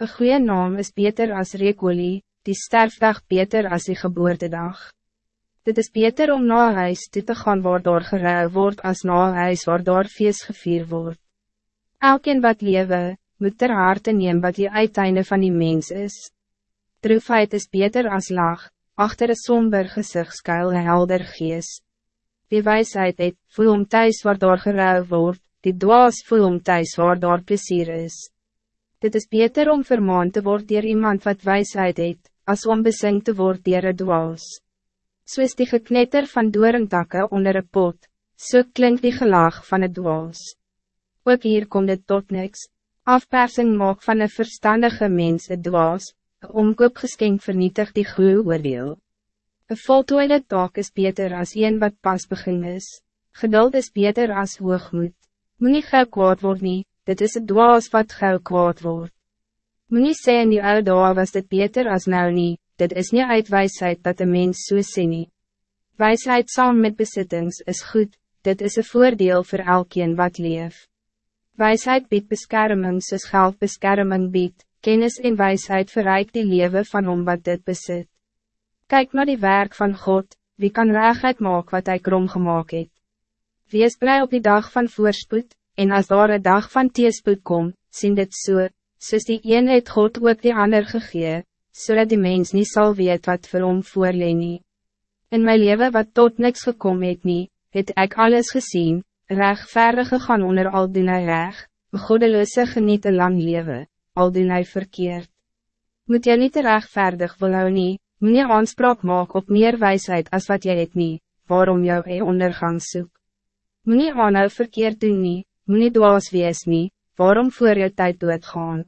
Een goede naam is beter als reekolie, die sterfdag beter als die geboortedag. Dit is beter om na huis toe te gaan waar daar gerui word as na huis waar daar feest gevier word. Elkeen wat lewe, moet ter harte neem wat die uiteinde van die mens is. Droefheid is beter als lag, achter een somber gezicht skuil een helder gees. Die wijsheid het, voel om thuis waar daar gerui word, die dwaas voel om thuis waar daar plezier is. Dit is beter om vermaan te worden door iemand wat wijsheid het, als om besing te worden door een dwaas. Zo is die geknetter van doorentakke onder een pot, so klinkt die gelag van het dwaas. Ook hier komt het tot niks. Afpersing maak van een verstandige mens het dwaas, een omkoopgeskenk vernietigt die goeie oordeel. Een voltooide taak is beter als een wat pas begin is. Geduld is beter als hoogmoed. Moet niet gauw kwaad word nie, dit is het dwaas wat gauw kwaad word. Moet niet sê in die oude dag was dit beter als nou nie, dit is niet uit wijsheid dat de mens so sê nie. Wijsheid saam met besittings is goed, dit is een voordeel voor elkeen wat leef. Wijsheid biedt bescherming soos geld bescherming biedt, kennis en wijsheid verrijkt die leven van om wat dit bezit. Kijk naar die werk van God, wie kan raagheid maak wat hij krom gemaakt het. Wie is blij op die dag van voorspoed, en als daar een dag van teespoed kom, sien dit so, soos die een het God ook die ander gegee, zodat die mens niet zal weet wat vir hom voorleen nie. In mijn leven wat tot niks gekom het nie, het ek alles gezien, rechtvaardige gaan onder al doen hy reg, godeloose geniet een lang leven, al doen hy verkeerd. Moet jy niet rechtvaardig wil hou nie, moet jy aanspraak maak op meer wijsheid als wat jy het nie, waarom jou een ondergang soek. Moet nie aanhou verkeerd doen nie, moet nie dwaas wees nie, waarom voor jou tijd doodgaan.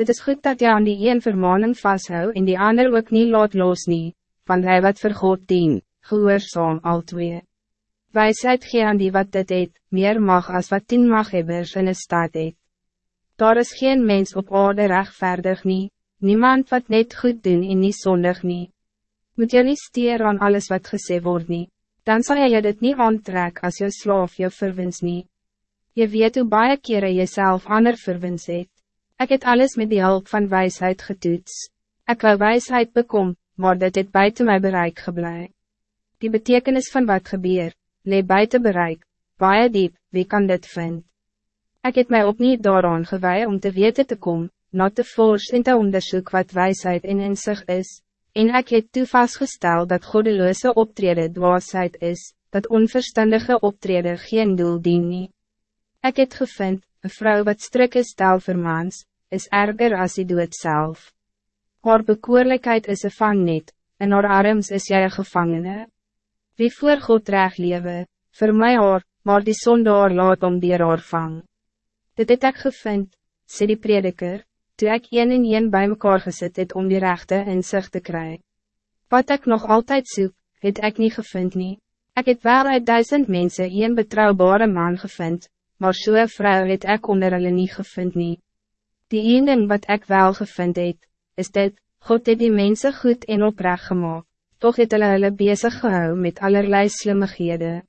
Dit is goed dat jy aan die een vermaning vasthou en die ander ook niet laat los nie, van hy wat vir God dien, gehoorzaam al twee. Wijsheid gee aan die wat dit het, meer mag als wat tien maghebbers in een staat het. Daar is geen mens op aarde rechtvaardig nie, niemand wat net goed doen en niet zondig nie. Moet jy nie steer aan alles wat gesê word nie, dan zal jy dit niet aantrek als jou slaaf jou verwins nie. Je weet hoe baie kere jezelf ander verwins het. Ek het alles met die hulp van wijsheid getoets. Ek wou wijsheid bekom, maar dit het buiten my bereik geblei. Die betekenis van wat gebeur, lee buiten bereik, baie diep, wie kan dit vinden? Ik heb mij niet daaraan gewij om te weten te komen, na te fors en te onderzoek wat wijsheid en inzicht is, en ik heb toe vastgesteld dat goddeloze optreden dwaasheid is, dat onverstandige optreden geen doel dien nie. Ek het gevind, een vrouw wat strik is vermaans, is erger als die doet zelf. Haar bekoorlijkheid is een vang niet, en haar arms is jy een gevangene. Wie voor God reg lewe, vir my haar, maar die sondaar laat om die haar vang. Dit het ek gevind, sê die prediker, toe ek een en een bij mekaar gezet het om die rechte inzicht te krijgen. Wat ik nog altijd zoek, het ik niet gevind nie. Ik het wel uit duizend mensen een betrouwbare man gevind, maar zo'n so vrouw het ik onder hulle nie gevind nie. Die een ding wat ik wel gevind het, is dit, God het die mensen goed en oprecht gemaakt, toch het hulle hulle bezig gehou met allerlei slimmighede.